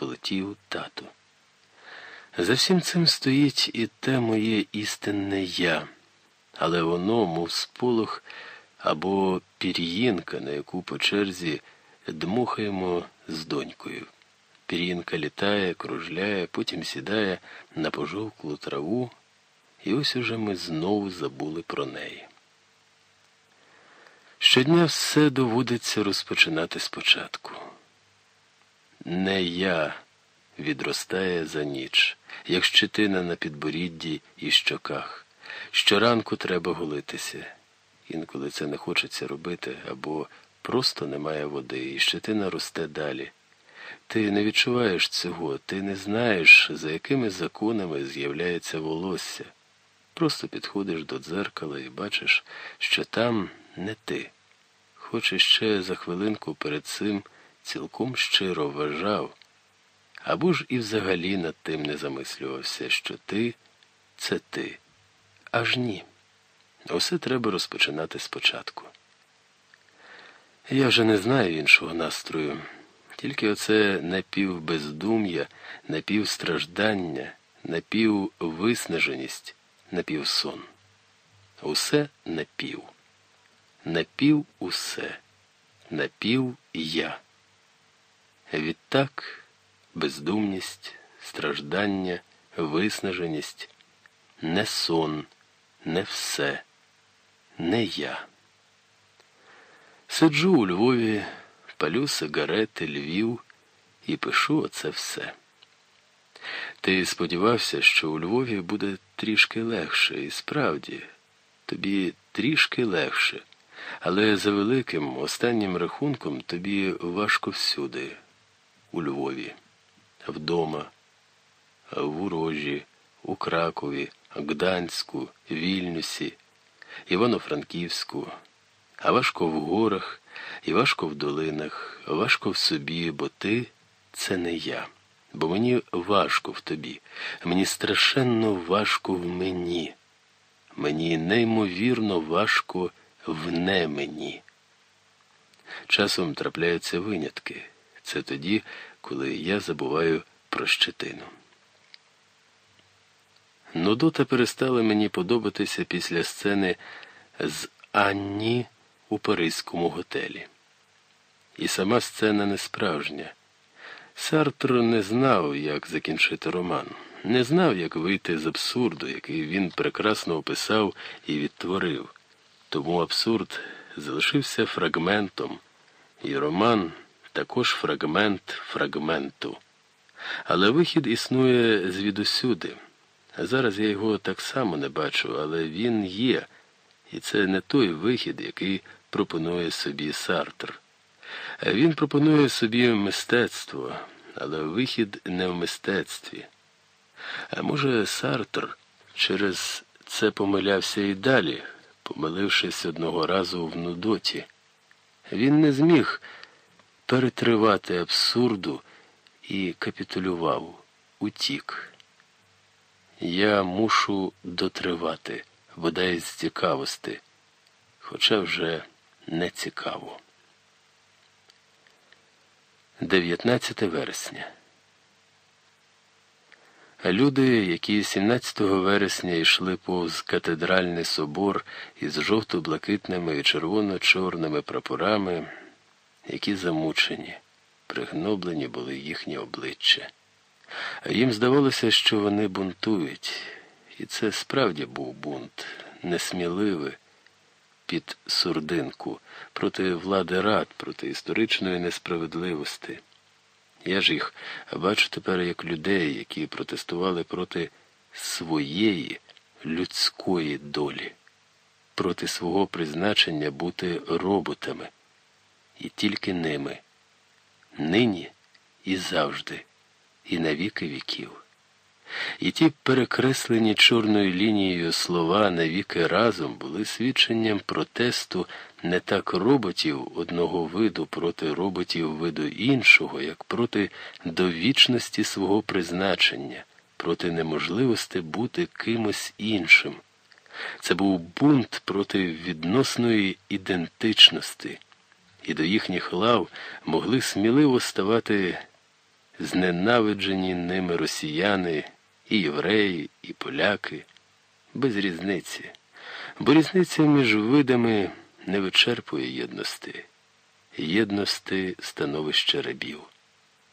полетів тату. За всім цим стоїть і те моє істинне я, але воно, мов сполох або пір'їнка, на яку по черзі дмухаємо з донькою. Пір'їнка літає, кружляє, потім сідає на пожовклу траву, і ось уже ми знову забули про неї. Щодня все доводиться розпочинати спочатку. Не я відростає за ніч, як щетина на підборідді і щоках. Щоранку треба голитися. Інколи це не хочеться робити, або просто немає води, і щетина росте далі. Ти не відчуваєш цього, ти не знаєш, за якими законами з'являється волосся. Просто підходиш до дзеркала і бачиш, що там не ти. Хоч іще за хвилинку перед цим цілком щиро вважав, або ж і взагалі над тим не замислювався, що ти це ти. Аж ні. Усе треба розпочинати спочатку. Я вже не знаю іншого настрою, тільки оце напівбездум'я, напівстраждання, напіввиснаженість, напівсон. Усе напів. Напів усе, напів я. Відтак бездумність, страждання, виснаженість, не сон, не все, не я. Сиджу у Львові, палю сигарети, Львів і пишу оце все. Ти сподівався, що у Львові буде трішки легше, і справді, тобі трішки легше, але за великим останнім рахунком тобі важко всюди, у Львові вдома, в Урожі, у Кракові, Гданську, Вільнюсі, Івано-Франківську, а важко в горах, і важко в долинах, важко в собі, бо ти це не я. Бо мені важко в тобі, мені страшенно важко в мені, мені неймовірно важко в не мені. Часом трапляються винятки. Це тоді, коли я забуваю про щетину. Нудота перестала мені подобатися після сцени з Анні у Паризькому готелі. І сама сцена не справжня. Сартр не знав, як закінчити роман, не знав, як вийти з абсурду, який він прекрасно описав і відтворив. Тому абсурд залишився фрагментом, і роман також фрагмент фрагменту. Але вихід існує звідусюди. Зараз я його так само не бачу, але він є, і це не той вихід, який пропонує собі Сартр. Він пропонує собі мистецтво, але вихід не в мистецтві. А може, Сартр через це помилявся і далі, помилившись одного разу в Нудоті. Він не зміг перетривати абсурду і капітулював, утік. Я мушу дотривати, бодай з цікавості, хоча вже не цікаво. 19 вересня. Люди, які 17 вересня йшли повз катедральний собор із жовто-блакитними і червоно-чорними прапорами, які замучені, пригноблені були їхні обличчя. Їм здавалося, що вони бунтують, і це справді був бунт, несміливий, під сурдинку, проти влади рад, проти історичної несправедливості. Я ж їх бачу тепер як людей, які протестували проти своєї людської долі, проти свого призначення бути роботами і тільки ними, нині і завжди, і на віки віків. І ті перекреслені чорною лінією слова навіки разом були свідченням протесту не так роботів одного виду проти роботів виду іншого, як проти довічності свого призначення, проти неможливості бути кимось іншим. Це був бунт проти відносної ідентичності і до їхніх лав могли сміливо ставати зненавиджені ними росіяни, і євреї, і поляки, без різниці, бо різниця між видами не вичерпує єдності, єдності становище рабів.